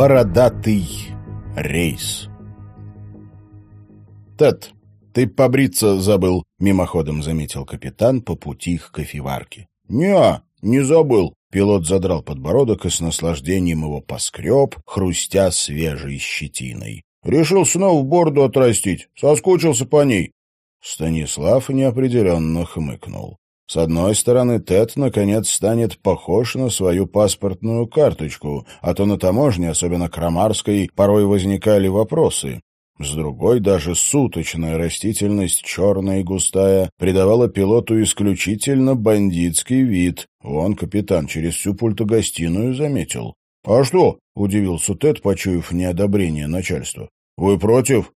Бородатый рейс. «Тед, ты побриться забыл», — мимоходом заметил капитан по пути к кофеварке. «Не, не забыл». Пилот задрал подбородок и с наслаждением его поскреб, хрустя свежей щетиной. «Решил снова бороду отрастить. Соскучился по ней». Станислав неопределенно хмыкнул. С одной стороны, Тед, наконец, станет похож на свою паспортную карточку, а то на таможне, особенно Крамарской, порой возникали вопросы. С другой, даже суточная растительность, черная и густая, придавала пилоту исключительно бандитский вид. Вон капитан через всю пультогостиную заметил. — А что? — удивился Тед, почуяв неодобрение начальства. — Вы против?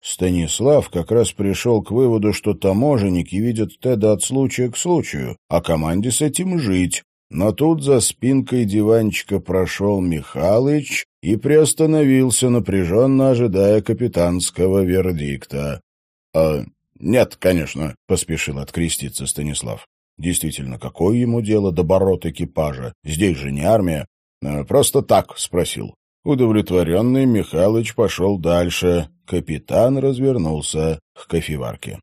Станислав как раз пришел к выводу, что таможенники видят Теда от случая к случаю, а команде с этим жить. Но тут за спинкой диванчика прошел Михалыч и приостановился, напряженно ожидая капитанского вердикта. — А, нет, конечно, — поспешил откреститься Станислав. Действительно, какое ему дело до бород экипажа? Здесь же не армия. «Э, — Просто так, — спросил. Удовлетворенный Михалыч пошел дальше. Капитан развернулся к кофеварке.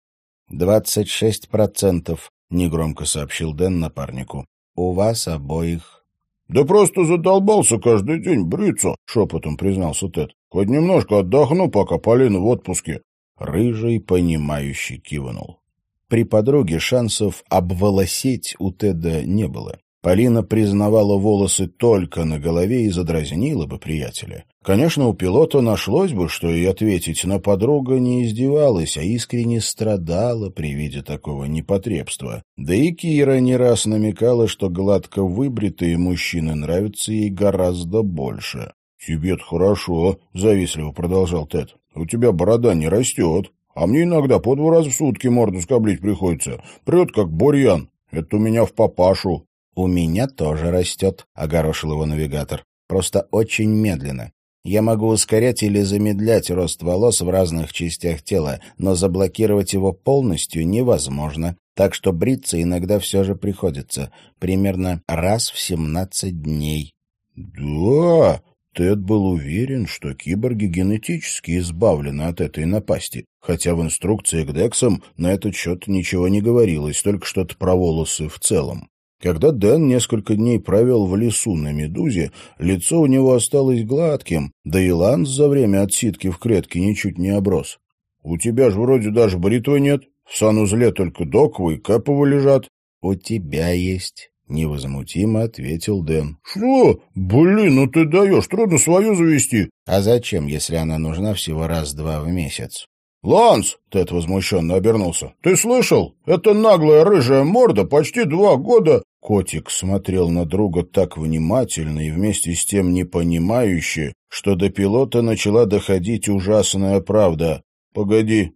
«Двадцать шесть процентов», — негромко сообщил Дэн напарнику. «У вас обоих». «Да просто задолбался каждый день бриться», — шепотом признался Тед. «Хоть немножко отдохну, пока Полина в отпуске». Рыжий, понимающий, кивнул. При подруге шансов обволосеть у Теда не было. Полина признавала волосы только на голове и задразнила бы приятеля. Конечно, у пилота нашлось бы, что и ответить, но подруга не издевалась, а искренне страдала при виде такого непотребства. Да и Кира не раз намекала, что гладко выбритые мужчины нравятся ей гораздо больше. «Тебе-то хорошо», — завистливо продолжал Тед. «У тебя борода не растет, а мне иногда по два раза в сутки морду скоблить приходится. Прет, как бурьян. Это у меня в папашу». «У меня тоже растет», — огорошил его навигатор. «Просто очень медленно. Я могу ускорять или замедлять рост волос в разных частях тела, но заблокировать его полностью невозможно, так что бриться иногда все же приходится, примерно раз в семнадцать дней». «Да!» Тед был уверен, что киборги генетически избавлены от этой напасти, хотя в инструкции к Дексам на этот счет ничего не говорилось, только что-то про волосы в целом. Когда Дэн несколько дней провел в лесу на «Медузе», лицо у него осталось гладким, да и Ланс за время отсидки в клетке ничуть не оброс. «У тебя же вроде даже бритвы нет, в санузле только доковы и кэповы лежат». «У тебя есть». — невозмутимо ответил Дэн. «Что? Блин, ну ты даешь, трудно свою завести». «А зачем, если она нужна всего раз-два в месяц?» «Ланс!» — Тед возмущенно обернулся. «Ты слышал? Это наглая рыжая морда почти два года...» Котик смотрел на друга так внимательно и вместе с тем непонимающе, что до пилота начала доходить ужасная правда. «Погоди,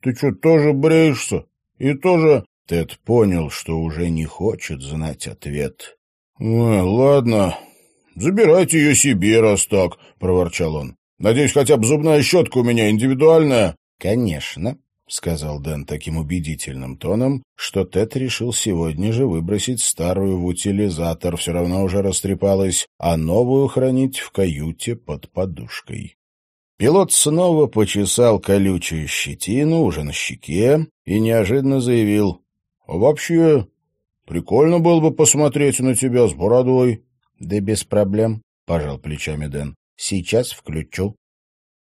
ты что, тоже бреешься? И тоже...» Тед понял, что уже не хочет знать ответ. «Ой, ладно, забирайте ее себе, раз так», — проворчал он. «Надеюсь, хотя бы зубная щетка у меня индивидуальная?» «Конечно», — сказал Дэн таким убедительным тоном, что Тед решил сегодня же выбросить старую в утилизатор, все равно уже растрепалась, а новую хранить в каюте под подушкой. Пилот снова почесал колючую щетину уже на щеке и неожиданно заявил. «А вообще, прикольно было бы посмотреть на тебя с бородой». «Да без проблем», — пожал плечами Дэн. «Сейчас включу».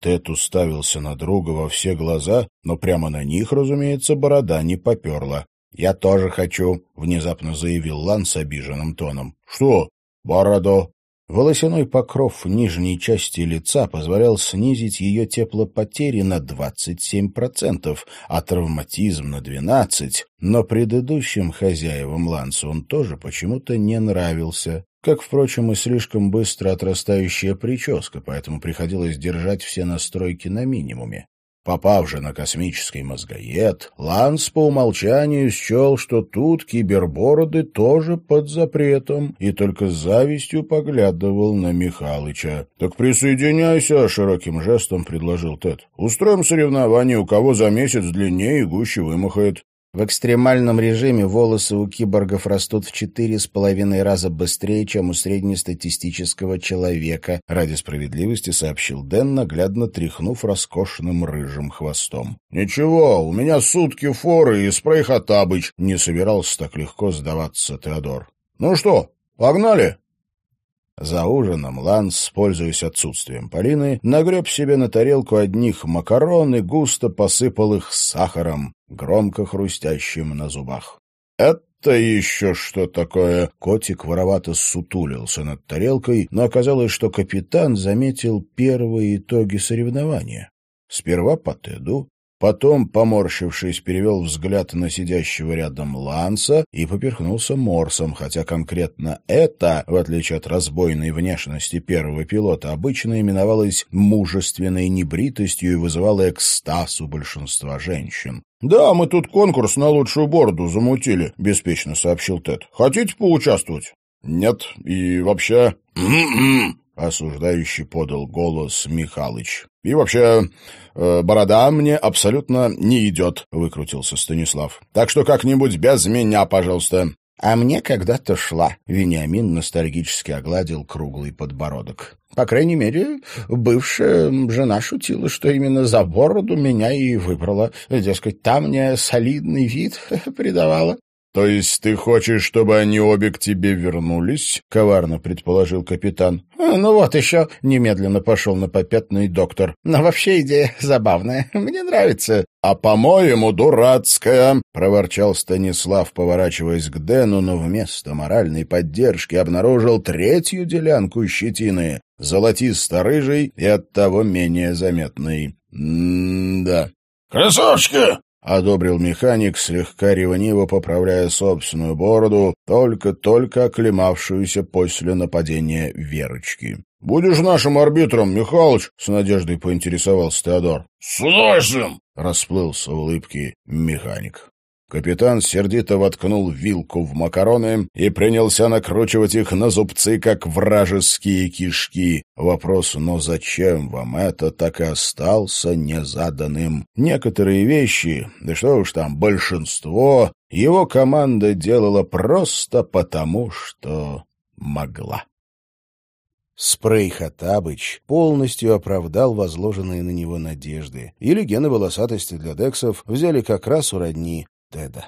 Тед уставился на друга во все глаза, но прямо на них, разумеется, борода не поперла. «Я тоже хочу», — внезапно заявил Лан с обиженным тоном. «Что? Бороду?» Волосяной покров нижней части лица позволял снизить ее теплопотери на 27%, а травматизм на 12%, но предыдущим хозяевам Лансу он тоже почему-то не нравился как, впрочем, и слишком быстро отрастающая прическа, поэтому приходилось держать все настройки на минимуме. Попав же на космический мозгоед, Ланс по умолчанию счел, что тут кибербороды тоже под запретом, и только с завистью поглядывал на Михалыча. — Так присоединяйся, — широким жестом предложил Тед. — Устроим соревнование, у кого за месяц длиннее и гуще вымахает. В экстремальном режиме волосы у киборгов растут в четыре с половиной раза быстрее, чем у среднестатистического человека, ради справедливости сообщил Дэн, наглядно тряхнув роскошным рыжим хвостом. «Ничего, у меня сутки форы и спрей Хатабыч», — не собирался так легко сдаваться Теодор. «Ну что, погнали?» За ужином Ланс, пользуясь отсутствием Полины, нагреб себе на тарелку одних макарон и густо посыпал их сахаром, громко хрустящим на зубах. «Это еще что такое?» Котик воровато сутулился над тарелкой, но оказалось, что капитан заметил первые итоги соревнования. Сперва по Теду, Потом, поморщившись, перевел взгляд на сидящего рядом Ланса и поперхнулся морсом, хотя конкретно это, в отличие от разбойной внешности первого пилота, обычно именовалось мужественной небритостью и вызывало экстаз у большинства женщин. «Да, мы тут конкурс на лучшую бороду замутили», — беспечно сообщил Тед. «Хотите поучаствовать?» «Нет, и вообще...» — осуждающий подал голос Михалыч. «И вообще, э, борода мне абсолютно не идет», — выкрутился Станислав. «Так что как-нибудь без меня, пожалуйста». «А мне когда-то шла», — Вениамин ностальгически огладил круглый подбородок. «По крайней мере, бывшая жена шутила, что именно за бороду меня и выбрала. Дескать, там мне солидный вид придавала». «То есть ты хочешь, чтобы они обе к тебе вернулись?» — коварно предположил капитан. А, «Ну вот еще», — немедленно пошел на попятный доктор. «Но вообще идея забавная. Мне нравится». «А, по-моему, дурацкая», — проворчал Станислав, поворачиваясь к Дэну, но вместо моральной поддержки обнаружил третью делянку щетины, золотисто-рыжий и оттого менее заметный. «М-да». «Красавчики!» — одобрил механик, слегка ревниво поправляя собственную бороду, только-только оклемавшуюся после нападения Верочки. — Будешь нашим арбитром, Михалыч? — с надеждой поинтересовался Теодор. — С удовольствием! — расплылся в улыбке механик. Капитан сердито воткнул вилку в макароны и принялся накручивать их на зубцы, как вражеские кишки. Вопрос «но зачем вам это?» так и остался незаданным. Некоторые вещи, да что уж там, большинство, его команда делала просто потому, что могла. Спрей Хатабыч полностью оправдал возложенные на него надежды, и легены волосатости для дексов взяли как раз у родни Теда.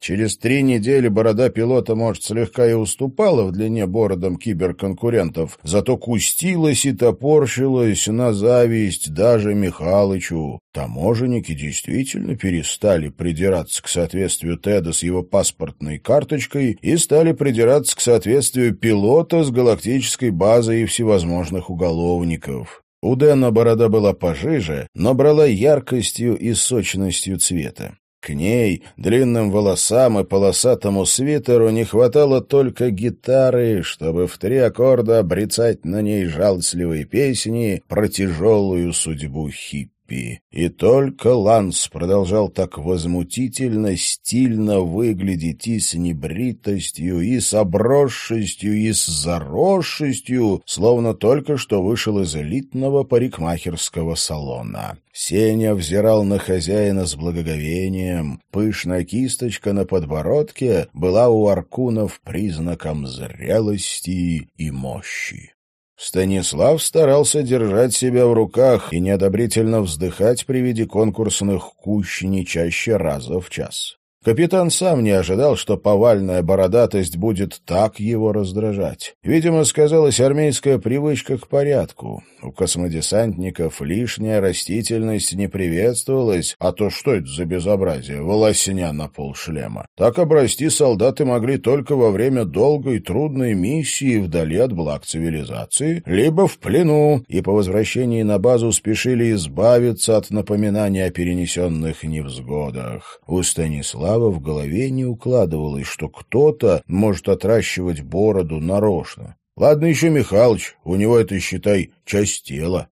Через три недели борода пилота, может, слегка и уступала в длине бородам киберконкурентов, зато кустилась и топорщилась на зависть даже Михалычу. Таможенники действительно перестали придираться к соответствию Теда с его паспортной карточкой и стали придираться к соответствию пилота с галактической базой и всевозможных уголовников. У Дэна борода была пожиже, но брала яркостью и сочностью цвета. К ней, длинным волосам и полосатому свитеру не хватало только гитары, чтобы в три аккорда обрицать на ней жалостливые песни про тяжелую судьбу хиппи хиппи. И только Ланс продолжал так возмутительно, стильно выглядеть и с небритостью, и с обросшестью, и с заросшестью, словно только что вышел из элитного парикмахерского салона. Сеня взирал на хозяина с благоговением. Пышная кисточка на подбородке была у Аркунов признаком зрелости и мощи. Станислав старался держать себя в руках и неодобрительно вздыхать при виде конкурсных кущ не чаще раза в час. Капитан сам не ожидал, что повальная бородатость будет так его раздражать. Видимо, сказалась армейская привычка к порядку. У космодесантников лишняя растительность не приветствовалась, а то что это за безобразие, волосня на полшлема. Так обрасти солдаты могли только во время долгой трудной миссии вдали от благ цивилизации, либо в плену, и по возвращении на базу спешили избавиться от напоминаний о перенесенных невзгодах. У Станислава Слава в голове не укладывалось, что кто-то может отращивать бороду нарочно. Ладно еще Михалыч, у него это, считай, часть тела.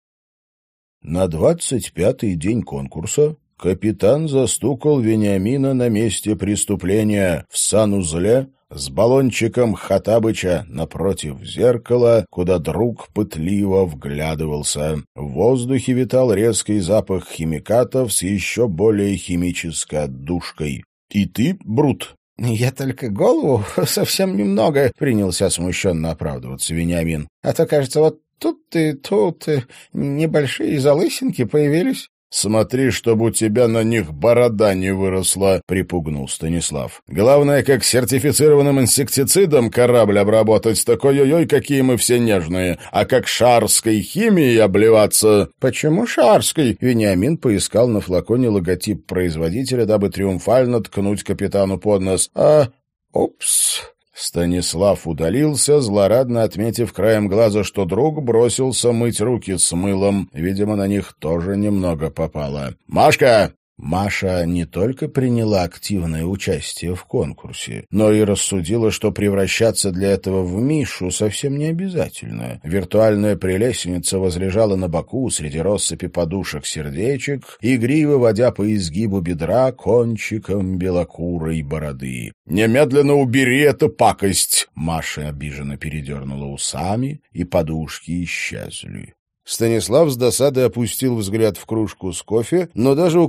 На двадцать пятый день конкурса капитан застукал Вениамина на месте преступления в санузле с баллончиком Хатабыча напротив зеркала, куда друг пытливо вглядывался. В воздухе витал резкий запах химикатов с еще более химической отдушкой. И ты, Брут?» «Я только голову, совсем немного», — принялся смущенно оправдываться Вениамин. «А то, кажется, вот тут и тут небольшие залысинки появились». «Смотри, чтобы у тебя на них борода не выросла», — припугнул Станислав. «Главное, как сертифицированным инсектицидом корабль обработать, такой ой-ой, какие мы все нежные, а как шарской химией обливаться». «Почему шарской?» — Вениамин поискал на флаконе логотип производителя, дабы триумфально ткнуть капитану под нос. «А... упс...» Станислав удалился, злорадно отметив краем глаза, что друг бросился мыть руки с мылом. Видимо, на них тоже немного попало. «Машка, Маша не только приняла активное участие в конкурсе, но и рассудила, что превращаться для этого в Мишу совсем не обязательно. Виртуальная прелестница возлежала на боку среди россыпи подушек-сердечек, игриво водя по изгибу бедра кончиком белокурой бороды. «Немедленно убери эту пакость!» Маша обиженно передернула усами, и подушки исчезли. Станислав с досадой опустил взгляд в кружку с кофе, но даже у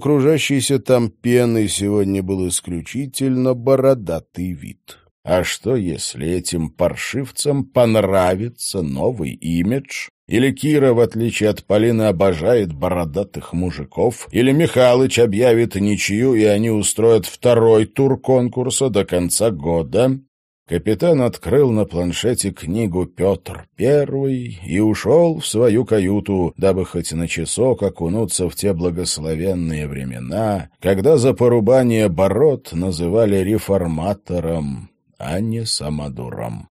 там пены сегодня был исключительно бородатый вид. А что, если этим паршивцам понравится новый имидж? Или Кира, в отличие от Полины, обожает бородатых мужиков? Или Михалыч объявит ничью, и они устроят второй тур конкурса до конца года? Капитан открыл на планшете книгу «Петр Первый» и ушел в свою каюту, дабы хоть на часок окунуться в те благословенные времена, когда за порубание бород называли реформатором, а не самодуром.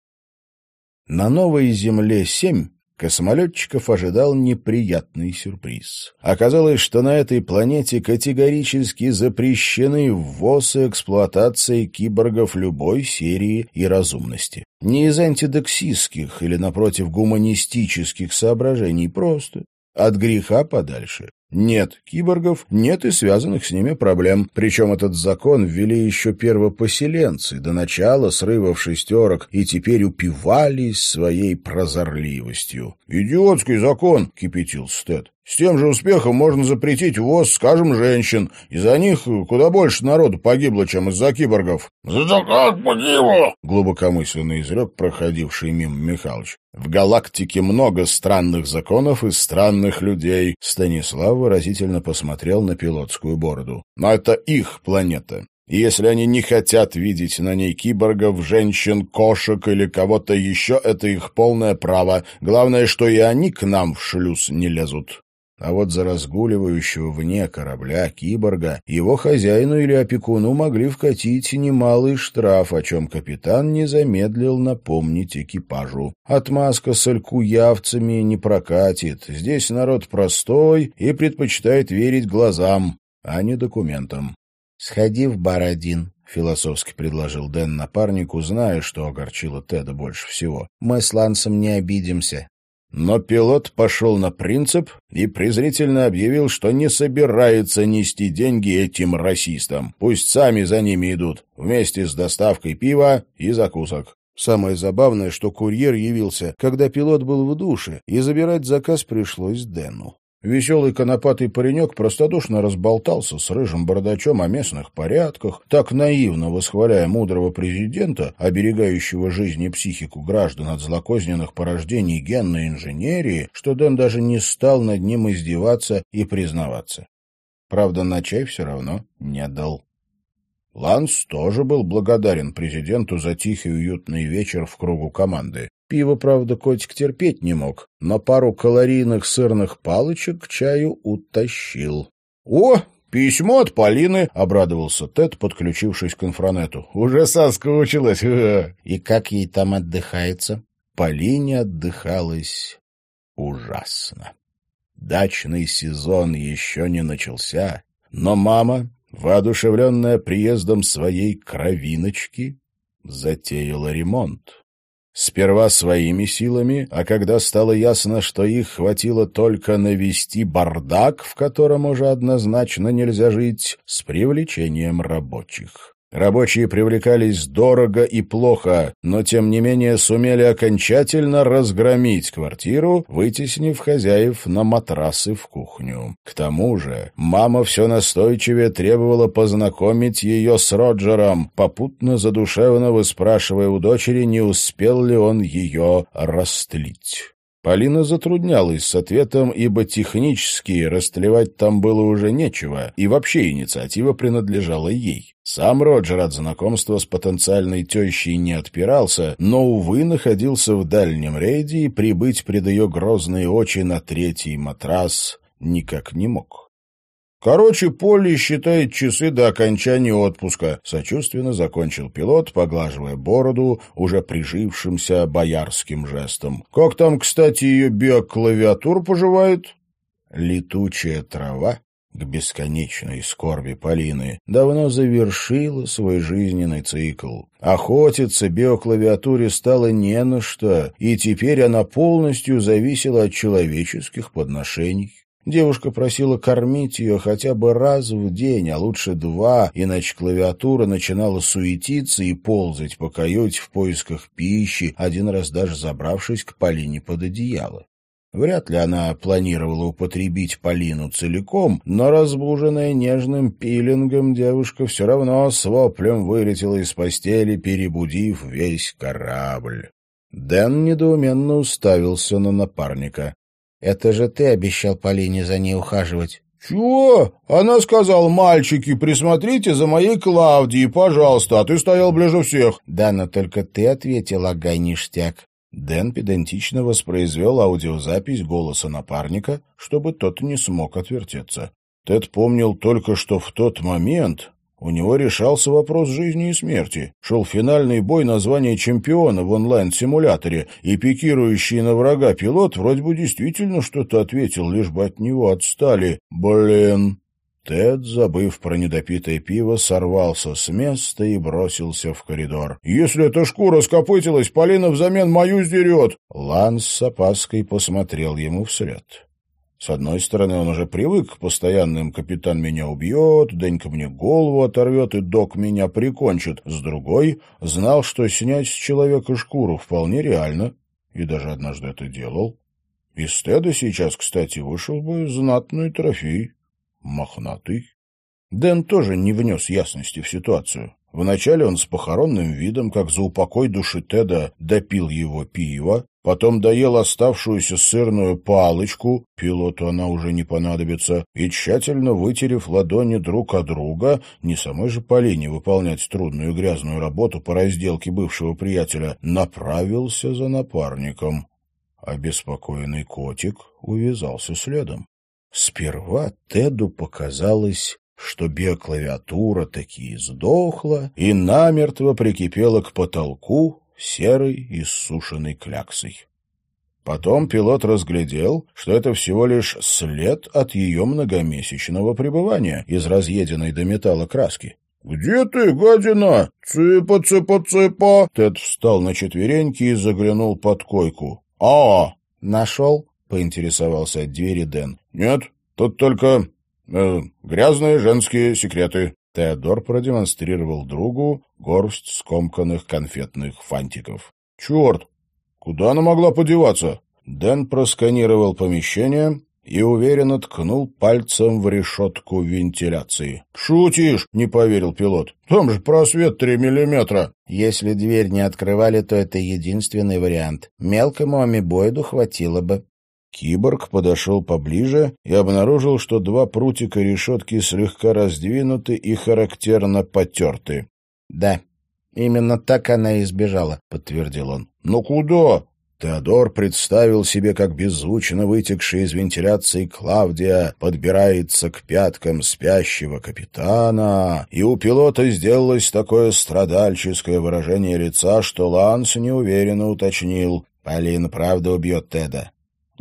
На новой земле-7 Космолетчиков ожидал неприятный сюрприз. Оказалось, что на этой планете категорически запрещены ввоз и эксплуатация киборгов любой серии и разумности. Не из антидоксистских или, напротив, гуманистических соображений, просто от греха подальше. Нет киборгов, нет и связанных с ними проблем. Причем этот закон ввели еще первопоселенцы, до начала срывов шестерок, и теперь упивались своей прозорливостью. «Идиотский закон!» — кипятил Стэд. С тем же успехом можно запретить ввоз, скажем, женщин. Из-за них куда больше народу погибло, чем из-за киборгов. — За как погибло? — глубокомысленно изрек проходивший мимо Михалыч. — В галактике много странных законов и странных людей. Станислав выразительно посмотрел на пилотскую бороду. — Но это их планета. И если они не хотят видеть на ней киборгов, женщин, кошек или кого-то еще, это их полное право. Главное, что и они к нам в шлюз не лезут. А вот за разгуливающего вне корабля киборга его хозяину или опекуну могли вкатить немалый штраф, о чем капитан не замедлил напомнить экипажу. Отмазка с алькуявцами не прокатит. Здесь народ простой и предпочитает верить глазам, а не документам. — Сходи в бар один, — философски предложил Дэн напарнику, зная, что огорчило Теда больше всего. — Мы с Лансом не обидимся. Но пилот пошел на принцип и презрительно объявил, что не собирается нести деньги этим расистам. Пусть сами за ними идут, вместе с доставкой пива и закусок. Самое забавное, что курьер явился, когда пилот был в душе, и забирать заказ пришлось Дэну. Веселый конопатый паренек простодушно разболтался с рыжим бородачом о местных порядках, так наивно восхваляя мудрого президента, оберегающего жизнь и психику граждан от злокозненных порождений генной инженерии, что Дэн даже не стал над ним издеваться и признаваться. Правда, на чай все равно не дал. Ланс тоже был благодарен президенту за тихий уютный вечер в кругу команды. Пиво, правда, котик терпеть не мог, но пару калорийных сырных палочек к чаю утащил. — О, письмо от Полины! — обрадовался Тед, подключившись к инфранету. — Уже соскучилась. И как ей там отдыхается? Полине отдыхалось ужасно. Дачный сезон еще не начался, но мама, воодушевленная приездом своей кровиночки, затеяла ремонт. Сперва своими силами, а когда стало ясно, что их хватило только навести бардак, в котором уже однозначно нельзя жить, с привлечением рабочих. Рабочие привлекались дорого и плохо, но тем не менее сумели окончательно разгромить квартиру, вытеснив хозяев на матрасы в кухню. К тому же мама все настойчивее требовала познакомить ее с Роджером, попутно задушевно выспрашивая у дочери, не успел ли он ее растлить. Полина затруднялась с ответом, ибо технически растлевать там было уже нечего, и вообще инициатива принадлежала ей. Сам Роджер от знакомства с потенциальной тещей не отпирался, но, увы, находился в дальнем рейде и прибыть пред ее грозные очи на третий матрас никак не мог. Короче, Полли считает часы до окончания отпуска. Сочувственно закончил пилот, поглаживая бороду, уже прижившимся боярским жестом. Как там, кстати, ее биоклавиатура поживает? Летучая трава к бесконечной скорби Полины, давно завершила свой жизненный цикл. Охотиться биоклавиатуре стало не на что, и теперь она полностью зависела от человеческих подношений. Девушка просила кормить ее хотя бы раз в день, а лучше два, иначе клавиатура начинала суетиться и ползать по каюте в поисках пищи, один раз даже забравшись к Полине под одеяло. Вряд ли она планировала употребить Полину целиком, но разбуженная нежным пилингом девушка все равно с воплем вылетела из постели, перебудив весь корабль. Дэн недоуменно уставился на напарника. Это же ты обещал Полине за ней ухаживать. «Чего?» Она сказала, «Мальчики, присмотрите за моей Клавдией, пожалуйста, а ты стоял ближе всех». «Да, но только ты ответил, ага, ништяк». Дэн педантично воспроизвел аудиозапись голоса напарника, чтобы тот не смог отвертеться. Тед помнил только, что в тот момент у него решался вопрос жизни и смерти. Шел финальный бой на звание чемпиона в онлайн-симуляторе, и пикирующий на врага пилот вроде бы действительно что-то ответил, лишь бы от него отстали. Блин. Тед, забыв про недопитое пиво, сорвался с места и бросился в коридор. «Если эта шкура скопытилась, Полина взамен мою сдерет!» Ланс с опаской посмотрел ему вслед. С одной стороны, он уже привык к постоянным «капитан меня убьет», «Денька мне голову оторвет» и «Док меня прикончит». С другой, знал, что снять с человека шкуру вполне реально, и даже однажды это делал. Из стеда сейчас, кстати, вышел бы знатный трофей. Мохнатый. Дэн тоже не внес ясности в ситуацию. Вначале он с похоронным видом, как за упокой души Теда, допил его пиво, потом доел оставшуюся сырную палочку, пилоту она уже не понадобится, и, тщательно вытерев ладони друг от друга, не самой же Полине выполнять трудную грязную работу по разделке бывшего приятеля, направился за напарником. Обеспокоенный котик увязался следом. Сперва Теду показалось что биоклавиатура таки сдохла и намертво прикипела к потолку серой иссушенной кляксой. Потом пилот разглядел, что это всего лишь след от ее многомесячного пребывания из разъеденной до металла краски. «Где ты, гадина? Цыпа, цыпа, цыпа!» Тед встал на четвереньки и заглянул под койку. «А, нашел?» — поинтересовался от двери Дэн. «Нет, тут только Э, грязные женские секреты. Теодор продемонстрировал другу горсть скомканных конфетных фантиков. «Черт! Куда она могла подеваться?» Дэн просканировал помещение и уверенно ткнул пальцем в решетку вентиляции. «Шутишь?» — не поверил пилот. «Там же просвет три миллиметра». «Если дверь не открывали, то это единственный вариант. Мелкому амебоиду хватило бы». Киборг подошел поближе и обнаружил, что два прутика решетки слегка раздвинуты и характерно потерты. — Да, именно так она и сбежала, — подтвердил он. — Но куда? Теодор представил себе, как беззвучно вытекшая из вентиляции Клавдия подбирается к пяткам спящего капитана, и у пилота сделалось такое страдальческое выражение лица, что Ланс неуверенно уточнил. «Полина правда убьет Теда?»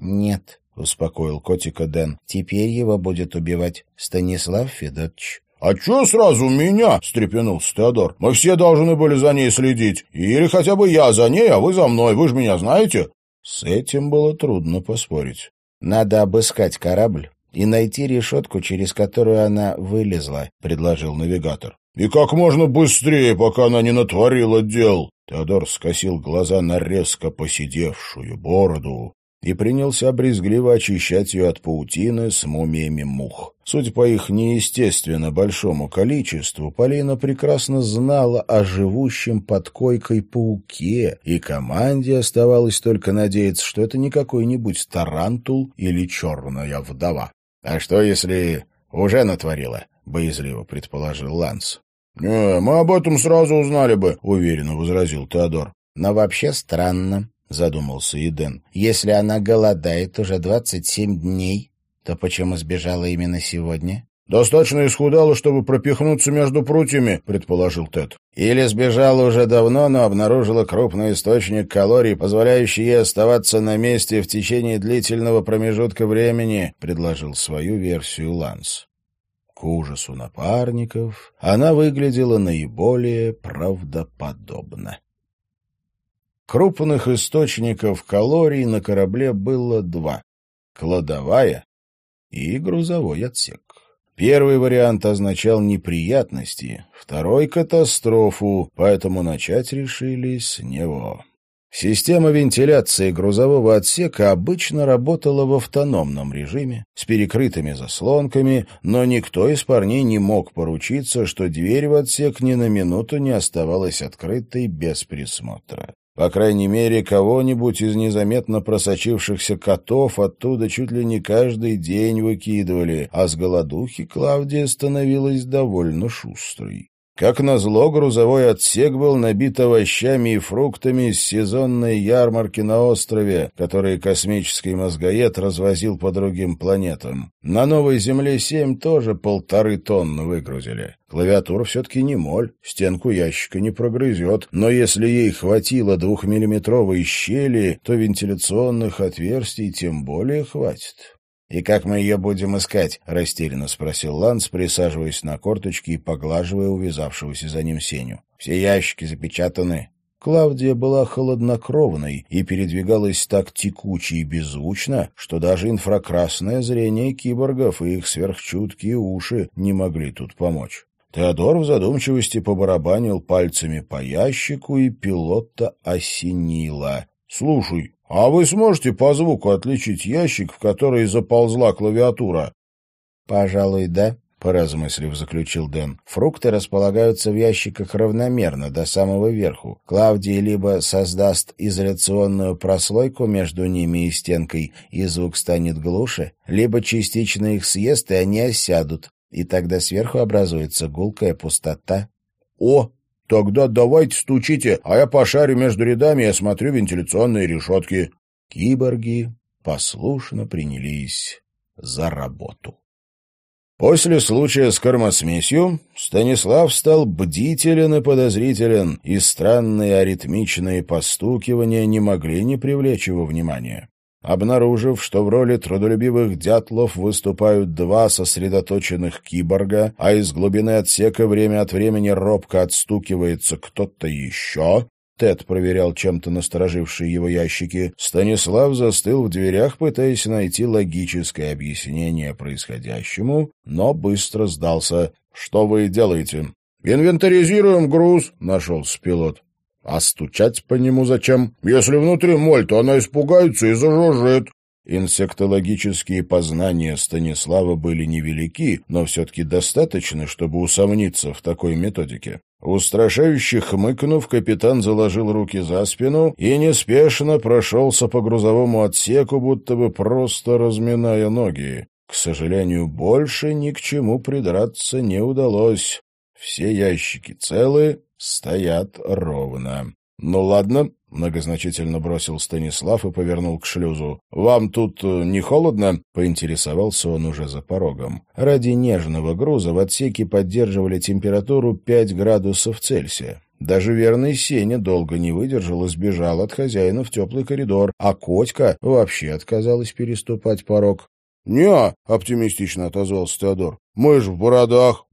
«Нет», — успокоил котика Дэн. «Теперь его будет убивать Станислав Федотович». «А чё сразу меня?» — встрепенулся Теодор. «Мы все должны были за ней следить. Или хотя бы я за ней, а вы за мной. Вы же меня знаете?» С этим было трудно поспорить. «Надо обыскать корабль и найти решетку, через которую она вылезла», — предложил навигатор. И как можно быстрее, пока она не натворила дел. Теодор скосил глаза на резко посидевшую бороду и принялся брезгливо очищать ее от паутины с мумиями мух. Судя по их неестественно большому количеству, Полина прекрасно знала о живущем под койкой пауке, и команде оставалось только надеяться, что это не какой-нибудь тарантул или черная вдова. «А что, если уже натворила?» — боязливо предположил Ланс. «Не, мы об этом сразу узнали бы», — уверенно возразил Теодор. «Но вообще странно задумался Иден. Если она голодает уже двадцать семь дней, то почему сбежала именно сегодня? «Достаточно исхудала, чтобы пропихнуться между прутьями», — предположил Тед. «Или сбежала уже давно, но обнаружила крупный источник калорий, позволяющий ей оставаться на месте в течение длительного промежутка времени», — предложил свою версию Ланс. К ужасу напарников она выглядела наиболее правдоподобно. Крупных источников калорий на корабле было два — кладовая и грузовой отсек. Первый вариант означал неприятности, второй — катастрофу, поэтому начать решили с него. Система вентиляции грузового отсека обычно работала в автономном режиме, с перекрытыми заслонками, но никто из парней не мог поручиться, что дверь в отсек ни на минуту не оставалась открытой без присмотра. По крайней мере, кого-нибудь из незаметно просочившихся котов оттуда чуть ли не каждый день выкидывали, а с голодухи Клавдия становилась довольно шустрой. Как назло, грузовой отсек был набит овощами и фруктами с сезонной ярмарки на острове, которые космический мозгоед развозил по другим планетам. На Новой Земле-7 тоже полторы тонны выгрузили. Клавиатура все-таки не моль, стенку ящика не прогрызет, но если ей хватило двухмиллиметровой щели, то вентиляционных отверстий тем более хватит. «И как мы ее будем искать?» — растерянно спросил Ланс, присаживаясь на корточки и поглаживая увязавшегося за ним Сеню. «Все ящики запечатаны». Клавдия была холоднокровной и передвигалась так текуче и беззвучно, что даже инфракрасное зрение киборгов и их сверхчуткие уши не могли тут помочь. Теодор в задумчивости побарабанил пальцами по ящику, и пилота осенило. «Слушай, а вы сможете по звуку отличить ящик, в который заползла клавиатура? — Пожалуй, да, — поразмыслив, заключил Дэн. Фрукты располагаются в ящиках равномерно, до самого верху. Клавдий либо создаст изоляционную прослойку между ними и стенкой, и звук станет глуше, либо частично их съест, и они осядут, и тогда сверху образуется гулкая пустота. — О, Тогда давайте стучите, а я пошарю между рядами и осмотрю вентиляционные решетки. Киборги послушно принялись за работу. После случая с кормосмесью Станислав стал бдителен и подозрителен, и странные аритмичные постукивания не могли не привлечь его внимания. Обнаружив, что в роли трудолюбивых дятлов выступают два сосредоточенных киборга, а из глубины отсека время от времени робко отстукивается кто-то еще, Тед проверял чем-то насторожившие его ящики. Станислав застыл в дверях, пытаясь найти логическое объяснение происходящему, но быстро сдался. «Что вы делаете?» «Инвентаризируем груз», — нашелся пилот. А стучать по нему зачем? Если внутри моль, то она испугается и зажужжит. Инсектологические познания Станислава были невелики, но все-таки достаточно, чтобы усомниться в такой методике. Устрашающе хмыкнув, капитан заложил руки за спину и неспешно прошелся по грузовому отсеку, будто бы просто разминая ноги. К сожалению, больше ни к чему придраться не удалось. Все ящики целы, стоят ровно. «Ну ладно», — многозначительно бросил Станислав и повернул к шлюзу. «Вам тут э, не холодно?» — поинтересовался он уже за порогом. Ради нежного груза в отсеке поддерживали температуру 5 градусов Цельсия. Даже верный Сеня долго не выдержал и сбежал от хозяина в теплый коридор, а Котька вообще отказалась переступать порог. «Не-а», оптимистично отозвался Теодор, — «мы ж в бородах,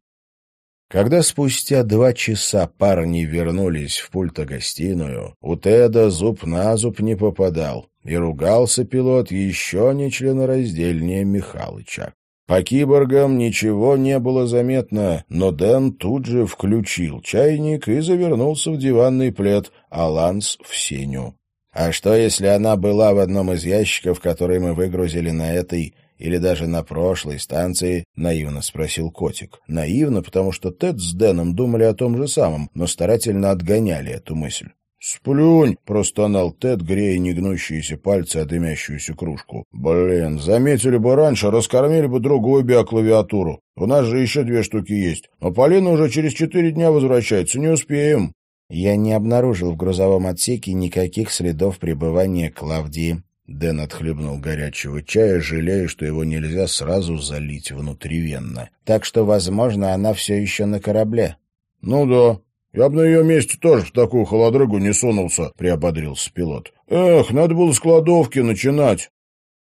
когда спустя два часа парни вернулись в пульто-гостиную, у Теда зуб на зуб не попадал, и ругался пилот еще не членораздельнее Михалыча. По киборгам ничего не было заметно, но Дэн тут же включил чайник и завернулся в диванный плед, а Ланс — в сеню. «А что, если она была в одном из ящиков, который мы выгрузили на этой или даже на прошлой станции?» — наивно спросил котик. Наивно, потому что Тед с Дэном думали о том же самом, но старательно отгоняли эту мысль. «Сплюнь!» — простонал Тед, грея негнущиеся пальцы о дымящуюся кружку. «Блин, заметили бы раньше, раскормили бы другую биоклавиатуру. У нас же еще две штуки есть. А Полина уже через четыре дня возвращается, не успеем». Я не обнаружил в грузовом отсеке никаких следов пребывания Клавдии. Дэн отхлебнул горячего чая, жалея, что его нельзя сразу залить внутривенно. Так что, возможно, она все еще на корабле. — Ну да, «Я бы на ее месте тоже в такую холодрыгу не сунулся», — приободрился пилот. «Эх, надо было с кладовки начинать».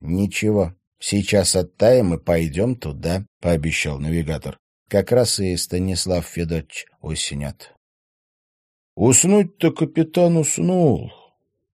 «Ничего, сейчас оттаем и пойдем туда», — пообещал навигатор. «Как раз и Станислав Федотович уснет». Уснуть-то капитан уснул,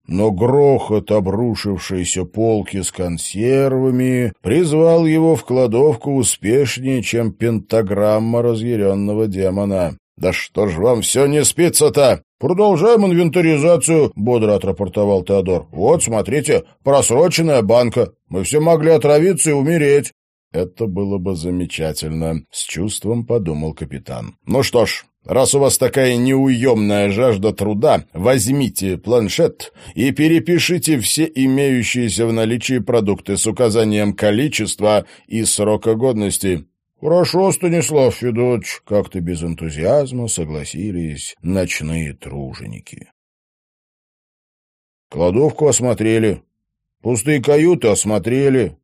но грохот обрушившейся полки с консервами призвал его в кладовку успешнее, чем пентаграмма разъяренного демона. «Да что ж вам все не спится-то?» «Продолжаем инвентаризацию», — бодро отрапортовал Теодор. «Вот, смотрите, просроченная банка. Мы все могли отравиться и умереть». «Это было бы замечательно», — с чувством подумал капитан. «Ну что ж, раз у вас такая неуемная жажда труда, возьмите планшет и перепишите все имеющиеся в наличии продукты с указанием количества и срока годности». «Хорошо, Станислав Федотович», — как-то без энтузиазма согласились ночные труженики. Кладовку осмотрели, пустые каюты осмотрели,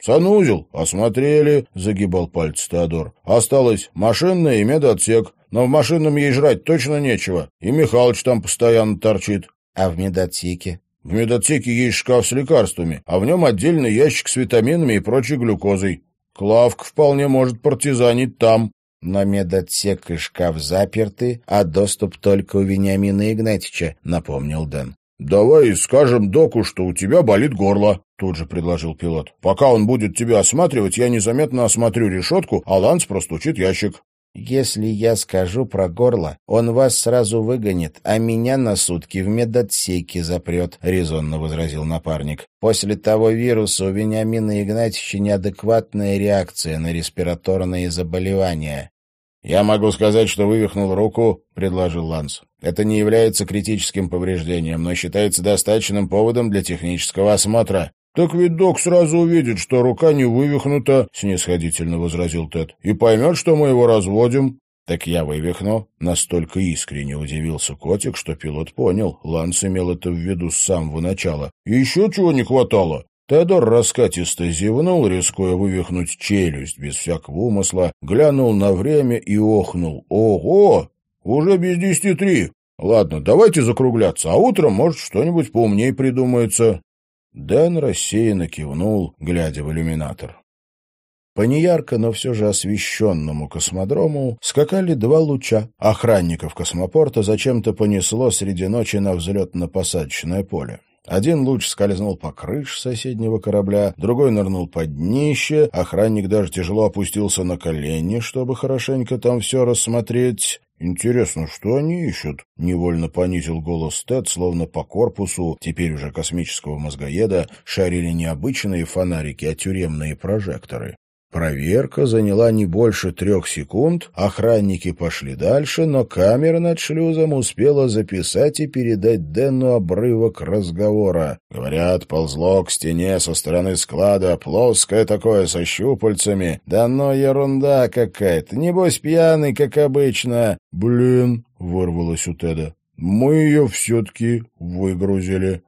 санузел осмотрели, — загибал пальцы Теодор. Осталось машинное и медотсек, но в машинном ей жрать точно нечего, и Михалыч там постоянно торчит. А в медотсеке? В медотсеке есть шкаф с лекарствами, а в нем отдельный ящик с витаминами и прочей глюкозой. Клавка вполне может партизанить там. Но медотсек и шкаф заперты, а доступ только у Вениамина Игнатьича, напомнил Дэн. «Давай скажем доку, что у тебя болит горло», — тут же предложил пилот. «Пока он будет тебя осматривать, я незаметно осмотрю решетку, а Ланс простучит ящик». «Если я скажу про горло, он вас сразу выгонит, а меня на сутки в медотсеке запрет», — резонно возразил напарник. «После того вируса у Вениамина Игнатьевича неадекватная реакция на респираторные заболевания». «Я могу сказать, что вывихнул руку», — предложил Ланс. «Это не является критическим повреждением, но считается достаточным поводом для технического осмотра». «Так ведь док сразу увидит, что рука не вывихнута», — снисходительно возразил Тед, «и поймет, что мы его разводим». «Так я вывихну?» Настолько искренне удивился котик, что пилот понял. Ланс имел это в виду с самого начала. «Еще чего не хватало?» Теодор раскатисто зевнул, рискуя вывихнуть челюсть без всякого умысла, глянул на время и охнул. «Ого! Уже без десяти три! Ладно, давайте закругляться, а утром, может, что-нибудь поумнее придумается». Дэн рассеянно кивнул, глядя в иллюминатор. По неярко, но все же освещенному космодрому скакали два луча. Охранников космопорта зачем-то понесло среди ночи на взлетно-посадочное поле. Один луч скользнул по крыше соседнего корабля, другой нырнул под днище, охранник даже тяжело опустился на колени, чтобы хорошенько там все рассмотреть. «Интересно, что они ищут?» — невольно понизил голос Тед, словно по корпусу, теперь уже космического мозгоеда, шарили не обычные фонарики, а тюремные прожекторы. Проверка заняла не больше трех секунд, охранники пошли дальше, но камера над шлюзом успела записать и передать Дэну обрывок разговора. Говорят, ползло к стене со стороны склада, плоское такое, со щупальцами. Да но ерунда какая-то, небось пьяный, как обычно. «Блин», — вырвалось у Теда, — «мы ее все-таки выгрузили».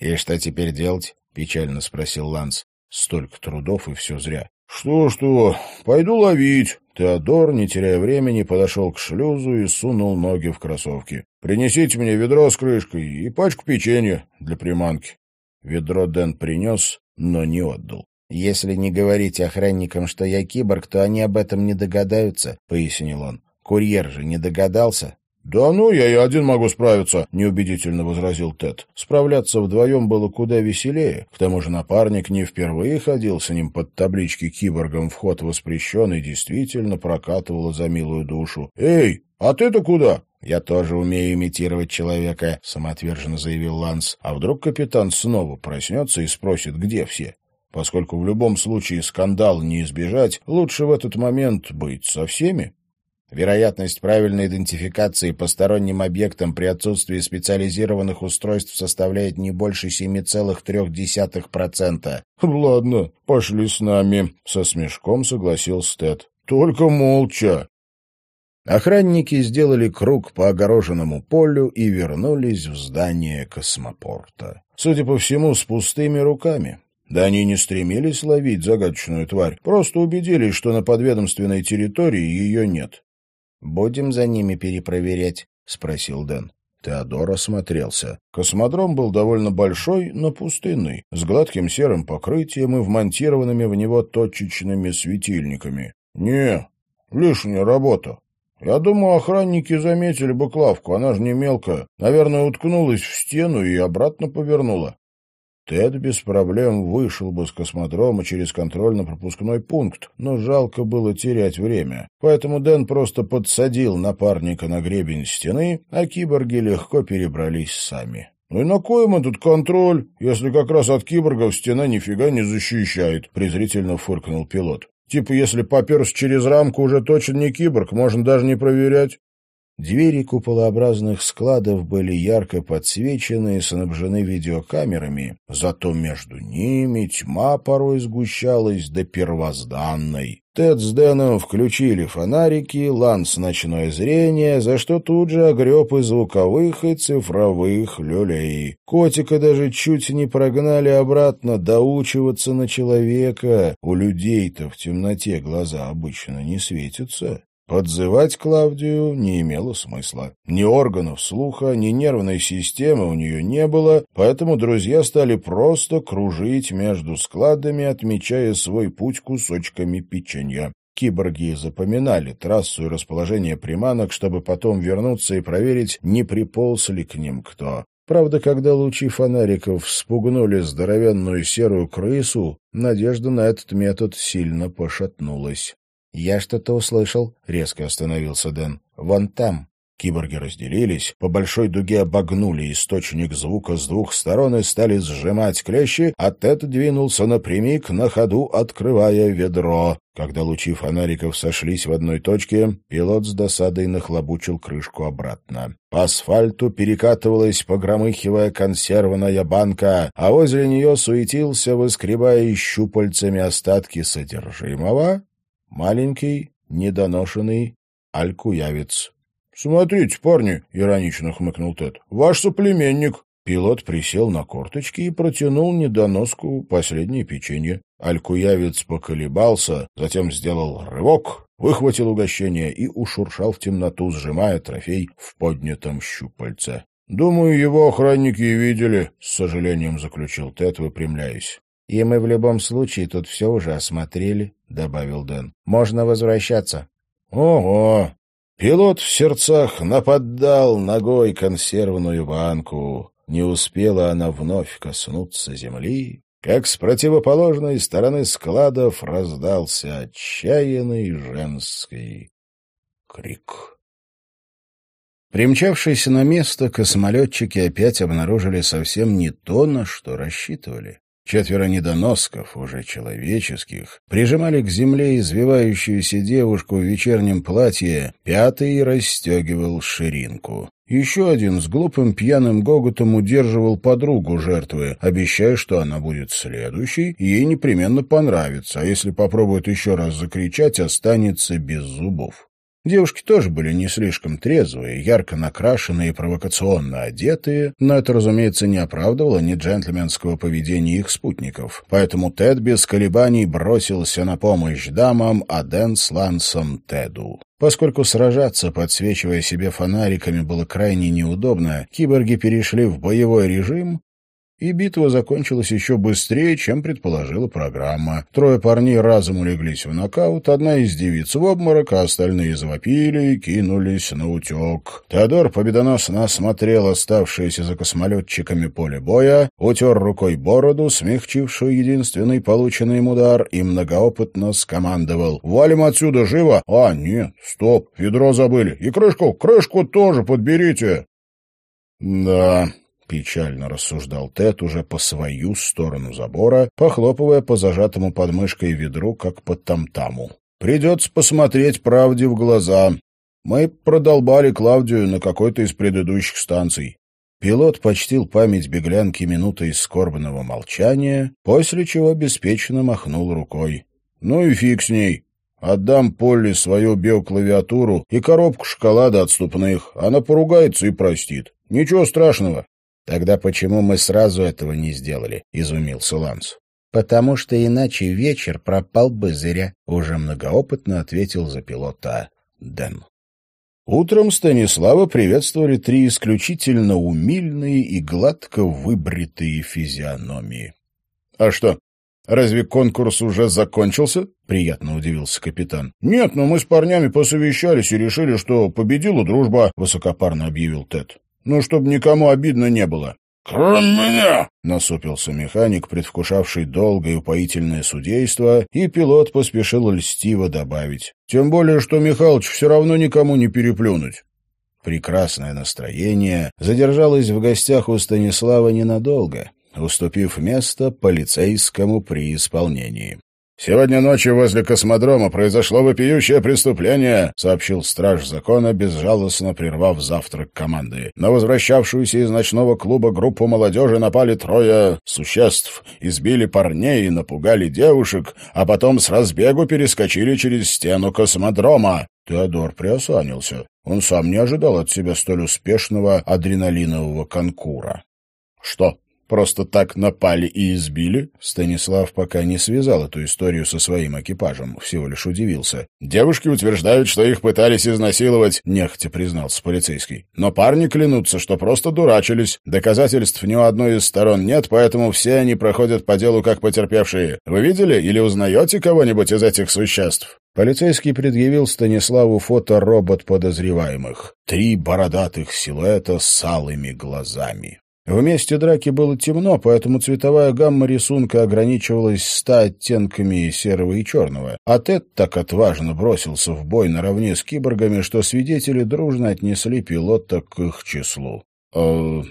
«И что теперь делать?» — печально спросил Ланс. «Столько трудов, и все зря». «Что-что, пойду ловить». Теодор, не теряя времени, подошел к шлюзу и сунул ноги в кроссовки. «Принесите мне ведро с крышкой и пачку печенья для приманки». Ведро Дэн принес, но не отдал. «Если не говорить охранникам, что я киборг, то они об этом не догадаются», — пояснил он. «Курьер же не догадался». «Да ну, я и один могу справиться», — неубедительно возразил Тед. Справляться вдвоем было куда веселее. К тому же напарник не впервые ходил с ним под таблички киборгом «Вход воспрещен» и действительно прокатывало за милую душу. «Эй, а ты-то куда?» «Я тоже умею имитировать человека», — самоотверженно заявил Ланс. «А вдруг капитан снова проснется и спросит, где все?» Поскольку в любом случае скандал не избежать, лучше в этот момент быть со всеми. Вероятность правильной идентификации посторонним объектам при отсутствии специализированных устройств составляет не больше 7,3%. «Ладно, пошли с нами», — со смешком согласился Тед. «Только молча». Охранники сделали круг по огороженному полю и вернулись в здание космопорта. Судя по всему, с пустыми руками. Да они не стремились ловить загадочную тварь, просто убедились, что на подведомственной территории ее нет. «Будем за ними перепроверять?» — спросил Дэн. Теодор осмотрелся. Космодром был довольно большой, но пустынный, с гладким серым покрытием и вмонтированными в него точечными светильниками. «Не, лишняя работа. Я думаю, охранники заметили бы Клавку, она же не мелкая. Наверное, уткнулась в стену и обратно повернула. Тед без проблем вышел бы с космодрома через контрольно-пропускной пункт, но жалко было терять время. Поэтому Дэн просто подсадил напарника на гребень стены, а киборги легко перебрались сами. «Ну и на кой им этот контроль, если как раз от киборгов стена нифига не защищает?» — презрительно фыркнул пилот. «Типа, если поперс через рамку, уже точно не киборг, можно даже не проверять». Двери куполообразных складов были ярко подсвечены и снабжены видеокамерами, зато между ними тьма порой сгущалась до первозданной. Тед с Дэном включили фонарики, Ланс — ночное зрение, за что тут же огреб и звуковых, и цифровых люлей. Котика даже чуть не прогнали обратно доучиваться на человека. У людей-то в темноте глаза обычно не светятся. Подзывать Клавдию не имело смысла. Ни органов слуха, ни нервной системы у нее не было, поэтому друзья стали просто кружить между складами, отмечая свой путь кусочками печенья. Киборги запоминали трассу и расположение приманок, чтобы потом вернуться и проверить, не приполз ли к ним кто. Правда, когда лучи фонариков спугнули здоровенную серую крысу, надежда на этот метод сильно пошатнулась. «Я что-то услышал», — резко остановился Дэн. «Вон там». Киборги разделились, по большой дуге обогнули источник звука с двух сторон и стали сжимать клещи, а Тед двинулся напрямик, на ходу открывая ведро. Когда лучи фонариков сошлись в одной точке, пилот с досадой нахлобучил крышку обратно. По асфальту перекатывалась, погромыхивая консервная банка, а возле нее суетился, выскребая щупальцами остатки содержимого, Маленький, недоношенный алькуявец. — Смотрите, парни, — иронично хмыкнул Тед, — ваш соплеменник. Пилот присел на корточки и протянул недоноску последнее печенье. Алькуявец поколебался, затем сделал рывок, выхватил угощение и ушуршал в темноту, сжимая трофей в поднятом щупальце. — Думаю, его охранники и видели, — с сожалением заключил Тед, выпрямляясь. — И мы в любом случае тут все уже осмотрели, — добавил Дэн. — Можно возвращаться. — Ого! Пилот в сердцах нападал ногой консервную банку. Не успела она вновь коснуться земли, как с противоположной стороны складов раздался отчаянный женский крик. Примчавшись на место, космолетчики опять обнаружили совсем не то, на что рассчитывали. Четверо недоносков, уже человеческих, прижимали к земле извивающуюся девушку в вечернем платье, пятый расстегивал ширинку. Еще один с глупым пьяным гоготом удерживал подругу жертвы, обещая, что она будет следующей, ей непременно понравится, а если попробует еще раз закричать, останется без зубов. Девушки тоже были не слишком трезвые, ярко накрашенные и провокационно одетые, но это, разумеется, не оправдывало ни джентльменского поведения их спутников. Поэтому Тед без колебаний бросился на помощь дамам, а Дэн с Лансом Теду. Поскольку сражаться, подсвечивая себе фонариками, было крайне неудобно, киборги перешли в боевой режим и битва закончилась еще быстрее, чем предположила программа. Трое парней разом улеглись в нокаут, одна из девиц в обморок, а остальные завопили и кинулись на утек. Теодор победоносно осмотрел оставшееся за космолетчиками поле боя, утер рукой бороду, смягчившую единственный полученный им удар, и многоопытно скомандовал. «Валим отсюда, живо!» «А, нет, стоп, ведро забыли. И крышку, крышку тоже подберите!» «Да, — печально рассуждал Тед уже по свою сторону забора, похлопывая по зажатому подмышкой ведру, как по тамтаму. «Придется посмотреть правде в глаза. Мы продолбали Клавдию на какой-то из предыдущих станций». Пилот почтил память беглянки минутой скорбного молчания, после чего беспечно махнул рукой. «Ну и фиг с ней. Отдам Полли свою биоклавиатуру и коробку шоколада отступных. Она поругается и простит. Ничего страшного. «Тогда почему мы сразу этого не сделали?» — изумился Ланс. «Потому что иначе вечер пропал бы зря», — уже многоопытно ответил за пилота Дэн. Утром Станислава приветствовали три исключительно умильные и гладко выбритые физиономии. — А что, разве конкурс уже закончился? — приятно удивился капитан. — Нет, но мы с парнями посовещались и решили, что победила дружба, — высокопарно объявил Тед. Ну, чтобы никому обидно не было. «Кроме меня!» — насупился механик, предвкушавший долгое и упоительное судейство, и пилот поспешил льстиво добавить. «Тем более, что Михалыч все равно никому не переплюнуть». Прекрасное настроение задержалось в гостях у Станислава ненадолго, уступив место полицейскому при исполнении. «Сегодня ночью возле космодрома произошло вопиющее преступление», — сообщил страж закона, безжалостно прервав завтрак команды. «На возвращавшуюся из ночного клуба группу молодежи напали трое существ, избили парней и напугали девушек, а потом с разбегу перескочили через стену космодрома». Теодор приосанился. Он сам не ожидал от себя столь успешного адреналинового конкура. «Что, просто так напали и избили?» Станислав пока не связал эту историю со своим экипажем, всего лишь удивился. «Девушки утверждают, что их пытались изнасиловать», — нехотя признался полицейский. «Но парни клянутся, что просто дурачились. Доказательств ни у одной из сторон нет, поэтому все они проходят по делу как потерпевшие. Вы видели или узнаете кого-нибудь из этих существ?» Полицейский предъявил Станиславу фото робот подозреваемых. Три бородатых силуэта с алыми глазами. В месте драки было темно, поэтому цветовая гамма рисунка ограничивалась ста оттенками серого и черного. А Тед так отважно бросился в бой наравне с киборгами, что свидетели дружно отнесли пилота к их числу. «Э,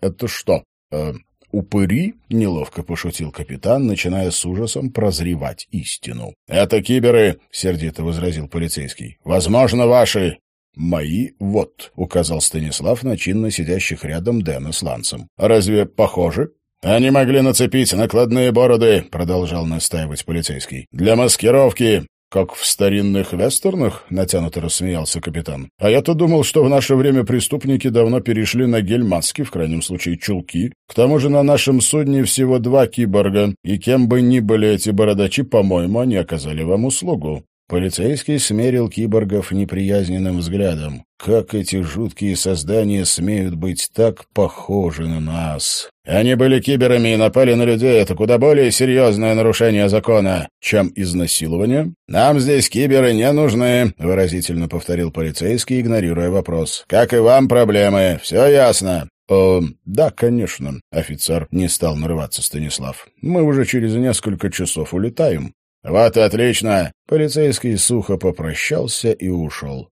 «Это что, э, упыри?» — неловко пошутил капитан, начиная с ужасом прозревать истину. «Это киберы!» — сердито возразил полицейский. «Возможно, ваши!» «Мои вот», — указал Станислав на чинно сидящих рядом Дэна с Лансом. «Разве похожи?» «Они могли нацепить накладные бороды», — продолжал настаивать полицейский. «Для маскировки». «Как в старинных вестернах?» — натянуто рассмеялся капитан. «А я-то думал, что в наше время преступники давно перешли на гель-маски, в крайнем случае чулки. К тому же на нашем судне всего два киборга, и кем бы ни были эти бородачи, по-моему, они оказали вам услугу». Полицейский смерил киборгов неприязненным взглядом. Как эти жуткие создания смеют быть так похожи на нас? Они были киберами и напали на людей. Это куда более серьезное нарушение закона, чем изнасилование. Нам здесь киберы не нужны, выразительно повторил полицейский, игнорируя вопрос. Как и вам проблемы. Все ясно. «Э, да, конечно», — офицер не стал нарываться Станислав. «Мы уже через несколько часов улетаем. «Вот и отлично!» Полицейский сухо попрощался и ушел.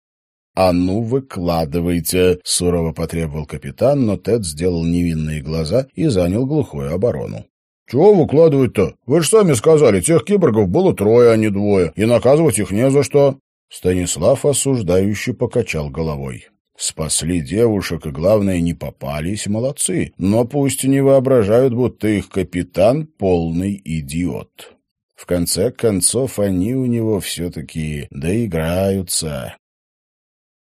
«А ну, выкладывайте!» — сурово потребовал капитан, но Тед сделал невинные глаза и занял глухую оборону. «Чего выкладывать-то? Вы же сами сказали, тех киборгов было трое, а не двое, и наказывать их не за что». Станислав осуждающе покачал головой. Спасли девушек и, главное, не попались, молодцы. Но пусть не воображают, будто их капитан — полный идиот. В конце концов, они у него все-таки доиграются.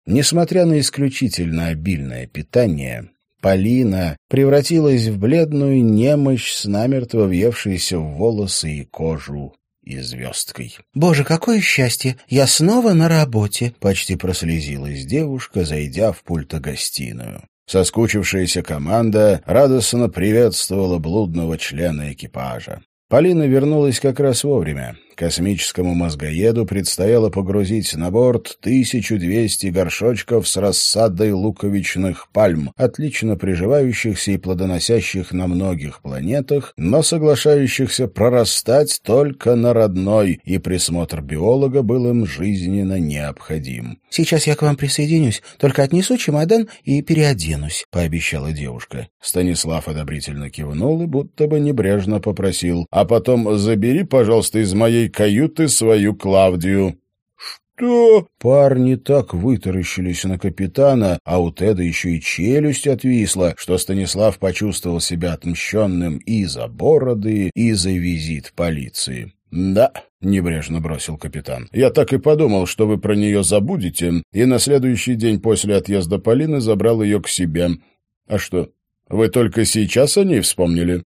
Несмотря на исключительно обильное питание, Полина превратилась в бледную немощь с намертво въевшейся в волосы и кожу и звездкой. «Боже, какое счастье! Я снова на работе!» — почти прослезилась девушка, зайдя в пультогостиную. Соскучившаяся команда радостно приветствовала блудного члена экипажа. Полина вернулась как раз вовремя. Космическому мозгоеду предстояло погрузить на борт 1200 горшочков с рассадой луковичных пальм, отлично приживающихся и плодоносящих на многих планетах, но соглашающихся прорастать только на родной, и присмотр биолога был им жизненно необходим. «Сейчас я к вам присоединюсь, только отнесу чемодан и переоденусь», — пообещала девушка. Станислав одобрительно кивнул и будто бы небрежно попросил, «А потом забери, пожалуйста, из моей каюты свою Клавдию». «Что?» Парни так вытаращились на капитана, а у Теда еще и челюсть отвисла, что Станислав почувствовал себя отмщенным и за бороды, и за визит полиции. «Да», — небрежно бросил капитан, — «я так и подумал, что вы про нее забудете, и на следующий день после отъезда Полины забрал ее к себе. А что, вы только сейчас о ней вспомнили?»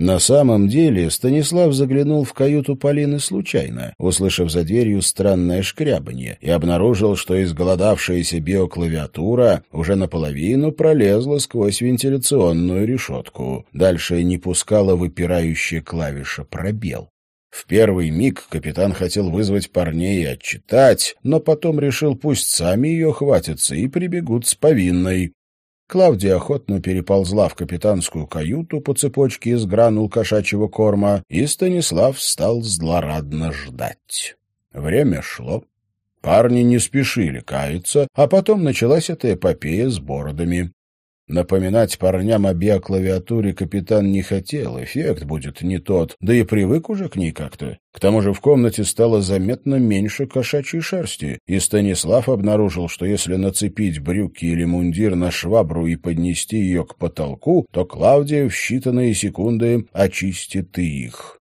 На самом деле Станислав заглянул в каюту Полины случайно, услышав за дверью странное шкрябанье, и обнаружил, что изголодавшаяся биоклавиатура уже наполовину пролезла сквозь вентиляционную решетку. Дальше не пускала выпирающая клавиша «пробел». В первый миг капитан хотел вызвать парней и отчитать, но потом решил, пусть сами ее хватятся и прибегут с повинной. Клавдия охотно переползла в капитанскую каюту по цепочке из гранул кошачьего корма, и Станислав стал злорадно ждать. Время шло. Парни не спешили каяться, а потом началась эта эпопея с бородами. Напоминать парням о биоклавиатуре капитан не хотел, эффект будет не тот, да и привык уже к ней как-то. К тому же в комнате стало заметно меньше кошачьей шерсти, и Станислав обнаружил, что если нацепить брюки или мундир на швабру и поднести ее к потолку, то Клавдия в считанные секунды очистит и их.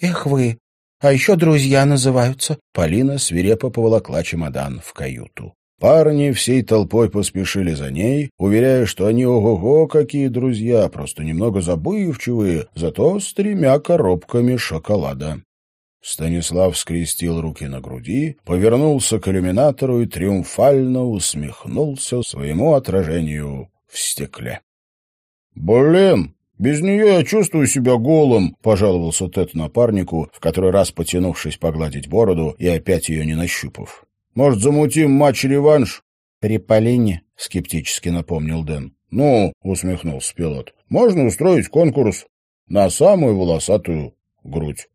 «Эх вы! А еще друзья называются!» Полина свирепо поволокла чемодан в каюту. Парни всей толпой поспешили за ней, уверяя, что они ого-го какие друзья, просто немного забывчивые, зато с тремя коробками шоколада. Станислав скрестил руки на груди, повернулся к иллюминатору и триумфально усмехнулся своему отражению в стекле. «Блин, без нее я чувствую себя голым», — пожаловался Тед напарнику, в который раз потянувшись погладить бороду и опять ее не нащупав. Может, замутим матч-реванш?» «При Полине», — скептически напомнил Дэн. «Ну», — усмехнулся пилот, — «можно устроить конкурс на самую волосатую грудь».